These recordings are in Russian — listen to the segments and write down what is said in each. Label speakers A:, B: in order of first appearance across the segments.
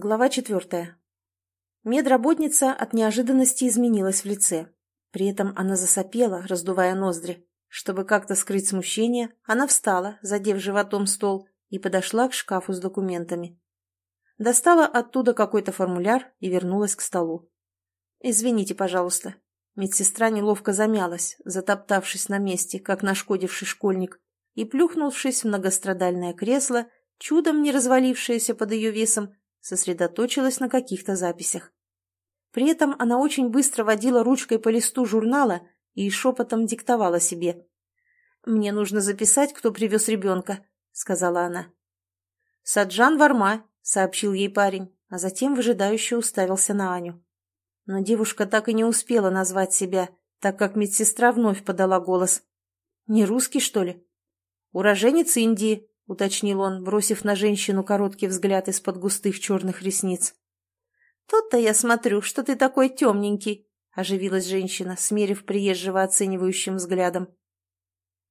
A: Глава четвертая. Медработница от неожиданности изменилась в лице. При этом она засопела, раздувая ноздри. Чтобы как-то скрыть смущение, она встала, задев животом стол, и подошла к шкафу с документами. Достала оттуда какой-то формуляр и вернулась к столу. «Извините, пожалуйста». Медсестра неловко замялась, затоптавшись на месте, как нашкодивший школьник, и, плюхнувшись в многострадальное кресло, чудом не развалившееся под ее весом, сосредоточилась на каких-то записях. При этом она очень быстро водила ручкой по листу журнала и шепотом диктовала себе. «Мне нужно записать, кто привез ребенка», — сказала она. «Саджан Варма», — сообщил ей парень, а затем выжидающе уставился на Аню. Но девушка так и не успела назвать себя, так как медсестра вновь подала голос. «Не русский, что ли?» «Уроженец Индии», — уточнил он, бросив на женщину короткий взгляд из-под густых черных ресниц. «Тут-то я смотрю, что ты такой темненький», — оживилась женщина, смерив приезжего оценивающим взглядом.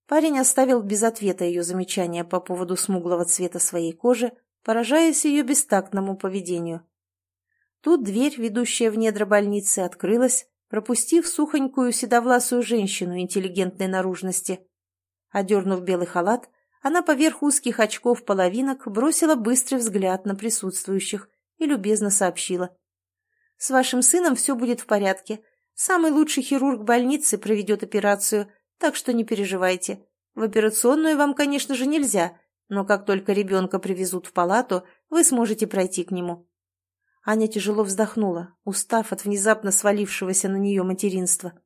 A: Парень оставил без ответа ее замечания по поводу смуглого цвета своей кожи, поражаясь ее бестактному поведению. Тут дверь, ведущая в недра больницы, открылась, пропустив сухонькую седовласую женщину интеллигентной наружности. Одернув белый халат, она поверх узких очков-половинок бросила быстрый взгляд на присутствующих и любезно сообщила. «С вашим сыном все будет в порядке. Самый лучший хирург больницы проведет операцию, так что не переживайте. В операционную вам, конечно же, нельзя, но как только ребенка привезут в палату, вы сможете пройти к нему». Аня тяжело вздохнула, устав от внезапно свалившегося на нее материнства.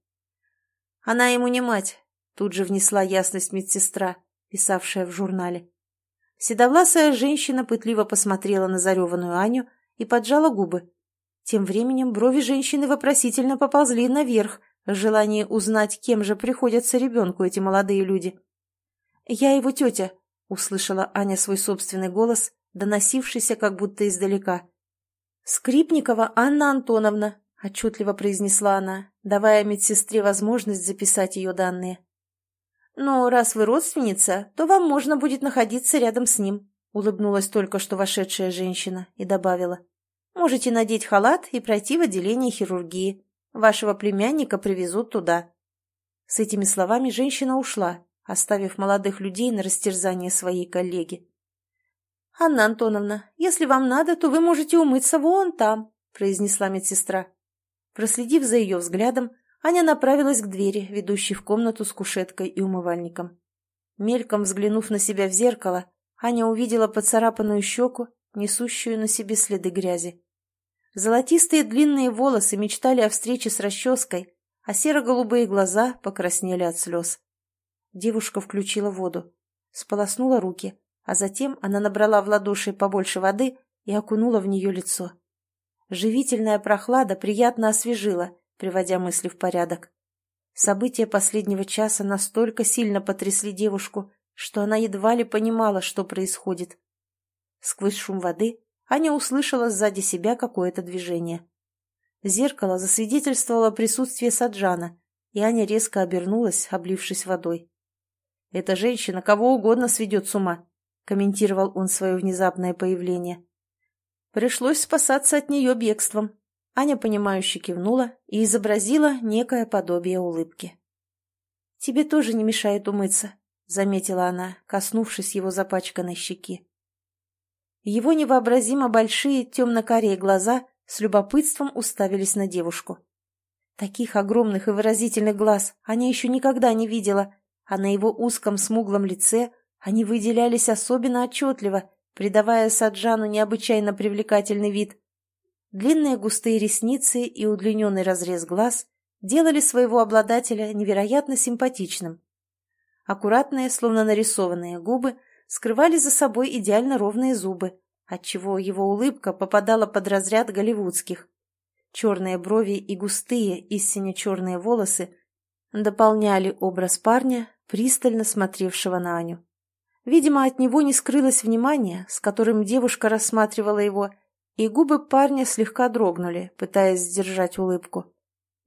A: «Она ему не мать», — тут же внесла ясность медсестра писавшая в журнале. Седовласая женщина пытливо посмотрела на зареванную Аню и поджала губы. Тем временем брови женщины вопросительно поползли наверх, в желании узнать, кем же приходятся ребенку эти молодые люди. «Я его тетя», — услышала Аня свой собственный голос, доносившийся как будто издалека. «Скрипникова Анна Антоновна», — отчетливо произнесла она, давая медсестре возможность записать ее данные. «Но раз вы родственница, то вам можно будет находиться рядом с ним», улыбнулась только что вошедшая женщина и добавила. «Можете надеть халат и пройти в отделение хирургии. Вашего племянника привезут туда». С этими словами женщина ушла, оставив молодых людей на растерзание своей коллеги. «Анна Антоновна, если вам надо, то вы можете умыться вон там», произнесла медсестра. Проследив за ее взглядом, Аня направилась к двери, ведущей в комнату с кушеткой и умывальником. Мельком взглянув на себя в зеркало, Аня увидела поцарапанную щеку, несущую на себе следы грязи. Золотистые длинные волосы мечтали о встрече с расческой, а серо-голубые глаза покраснели от слез. Девушка включила воду, сполоснула руки, а затем она набрала в ладоши побольше воды и окунула в нее лицо. Живительная прохлада приятно освежила, приводя мысли в порядок. События последнего часа настолько сильно потрясли девушку, что она едва ли понимала, что происходит. Сквозь шум воды Аня услышала сзади себя какое-то движение. Зеркало засвидетельствовало присутствие Саджана, и Аня резко обернулась, облившись водой. «Эта женщина кого угодно сведет с ума», — комментировал он свое внезапное появление. Пришлось спасаться от нее бегством. Аня, понимающе кивнула и изобразила некое подобие улыбки. «Тебе тоже не мешает умыться», — заметила она, коснувшись его запачканной щеки. Его невообразимо большие темно-карие глаза с любопытством уставились на девушку. Таких огромных и выразительных глаз Аня еще никогда не видела, а на его узком смуглом лице они выделялись особенно отчетливо, придавая Саджану необычайно привлекательный вид. Длинные густые ресницы и удлиненный разрез глаз делали своего обладателя невероятно симпатичным. Аккуратные, словно нарисованные губы скрывали за собой идеально ровные зубы, отчего его улыбка попадала под разряд голливудских. Черные брови и густые, истинно черные волосы дополняли образ парня, пристально смотревшего на Аню. Видимо, от него не скрылось внимание, с которым девушка рассматривала его, и губы парня слегка дрогнули, пытаясь сдержать улыбку.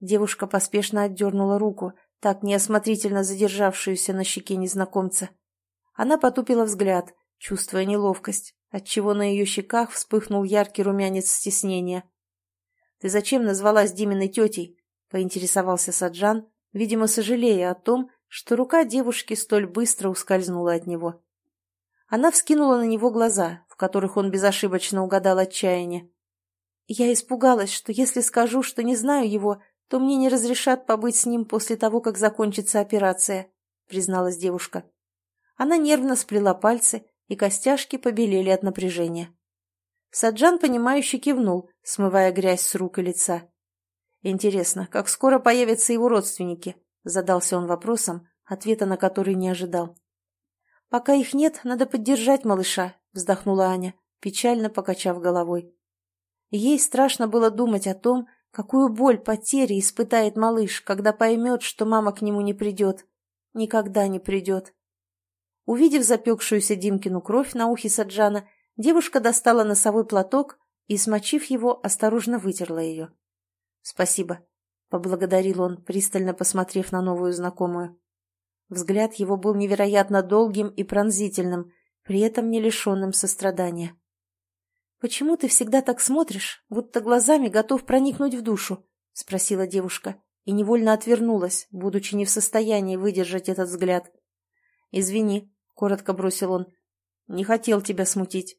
A: Девушка поспешно отдернула руку, так неосмотрительно задержавшуюся на щеке незнакомца. Она потупила взгляд, чувствуя неловкость, отчего на ее щеках вспыхнул яркий румянец стеснения. «Ты зачем назвалась Диминой тетей?» — поинтересовался Саджан, видимо, сожалея о том, что рука девушки столь быстро ускользнула от него. Она вскинула на него глаза, в которых он безошибочно угадал отчаяние. «Я испугалась, что если скажу, что не знаю его, то мне не разрешат побыть с ним после того, как закончится операция», — призналась девушка. Она нервно сплела пальцы, и костяшки побелели от напряжения. Саджан, понимающе кивнул, смывая грязь с рук и лица. «Интересно, как скоро появятся его родственники?» — задался он вопросом, ответа на который не ожидал. «Пока их нет, надо поддержать малыша», — вздохнула Аня, печально покачав головой. Ей страшно было думать о том, какую боль потери испытает малыш, когда поймет, что мама к нему не придет. Никогда не придет. Увидев запекшуюся Димкину кровь на ухе Саджана, девушка достала носовой платок и, смочив его, осторожно вытерла ее. «Спасибо», — поблагодарил он, пристально посмотрев на новую знакомую. Взгляд его был невероятно долгим и пронзительным, при этом не лишенным сострадания. «Почему ты всегда так смотришь, будто глазами готов проникнуть в душу?» — спросила девушка и невольно отвернулась, будучи не в состоянии выдержать этот взгляд. «Извини», — коротко бросил он. «Не хотел тебя смутить».